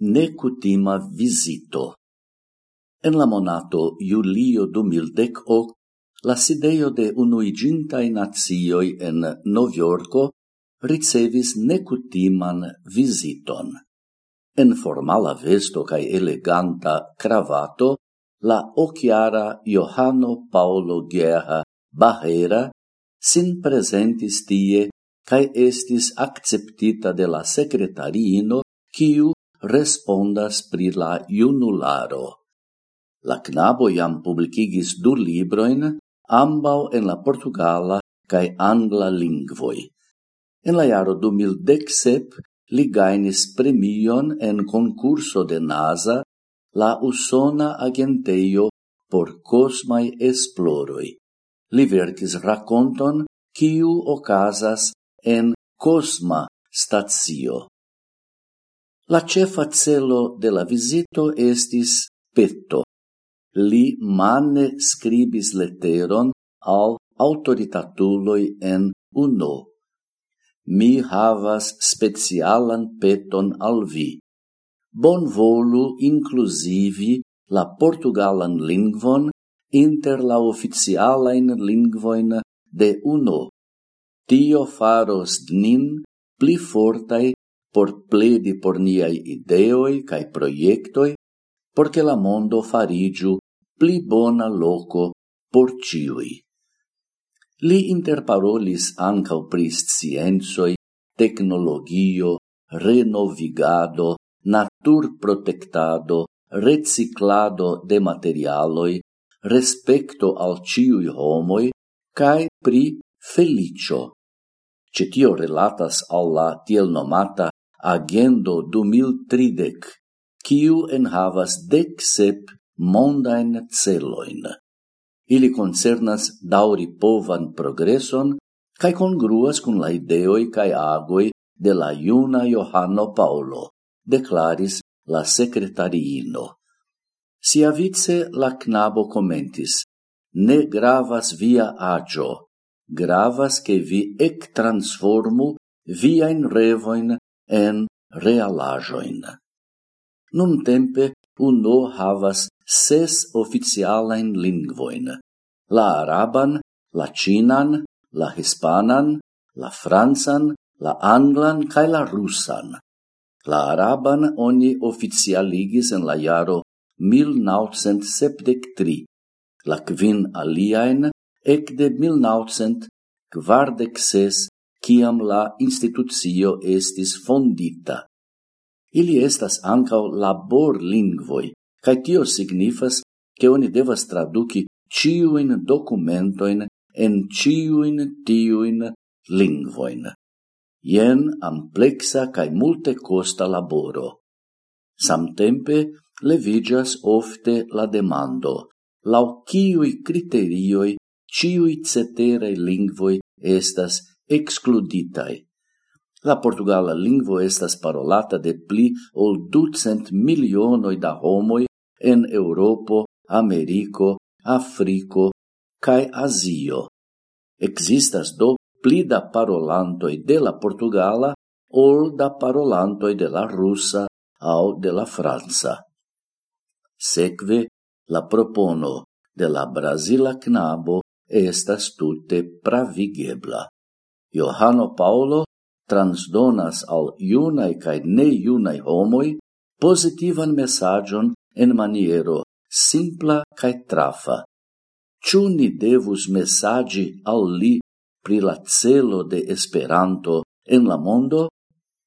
necutima visito. En la monato Julio 2010 la sideio de unuigintai nazioi en Noviorco ricevis necutiman visiton. En formala vesto cae eleganta cravato, la ociara Johano Paolo Guerra Barrera sin presentis tie cae estis acceptita de la secretariino, quiu respondas pri la junularo. La knabo jam publicigis du libroin, ambau en la portugala cae angla lingvoi. En la jaro 2017 li gainis premion en concurso de NASA, la usona agenteio por cosmai esploroi. Li verkis raconton kiu ocasas en cosma stazio. La cefa celo de la visito estis Petto. Li mane scribis leteron al autoritatuloi en uno. Mi havas specialan peton al vi. Bon volu inclusivi la portugalan lingvon inter la oficialain lingvoin de uno. Tio faros nin pli fortai por pledi por niai ideoi cae proiectoi, porque la mondo farigiu pli bona loco por ciui. Li interparolis ancau prist scienzoi, tecnologio, renovigado, natur protectado, reciclado de materialoi, respecto al ciui homoi, cae pri felicio. Cetio relatas alla tiel nomata agendo 2030, kiu enhavas dec sep mondain celoin. Ili concernas dauri povan progreson cae congruas cun la ideoi cae agoi de la iuna Johanno Paulo, declaris la secretariino. Si avice la knabo commentis, ne gravas via agio, gravas che vi ec transformu viain revoin en realajoin. Nun tempe UNO havas ses oficialain lingvoin, la araban, la cinan, la hispanan, la francan, la anglan cae la russan. La araban oni oficialigis en la jaro 1973, la quin aliaen ec de 1946 ciam la institucio estis fondita. Ili estas ancau labor lingvoi, cae tio signifas che oni devas traduci ciuin documentoin en ciuin tiuin lingvoin. Ien amplexa cae multe costa laboro. Samtempe levigas ofte la demando, lau ciui criterioi ciui ceterei lingvoi estas excluditai. La portugala lingvo estas parolata de pli ol ducent milionoi da homoi en Europo, Americo, Africo, cae Azio. Existas do pli da parolantoi de la portugala ol da parolantoi de la russa au de la franca. Seque, la propono de la Brasila knabo estas tute pravigebla. Johano Paulo transdonas al iunai cae neiunai homoi positivan messagion en maniero simpla cae trafa. Ciu ni devus messagi al li pri la celo de Esperanto en la mondo?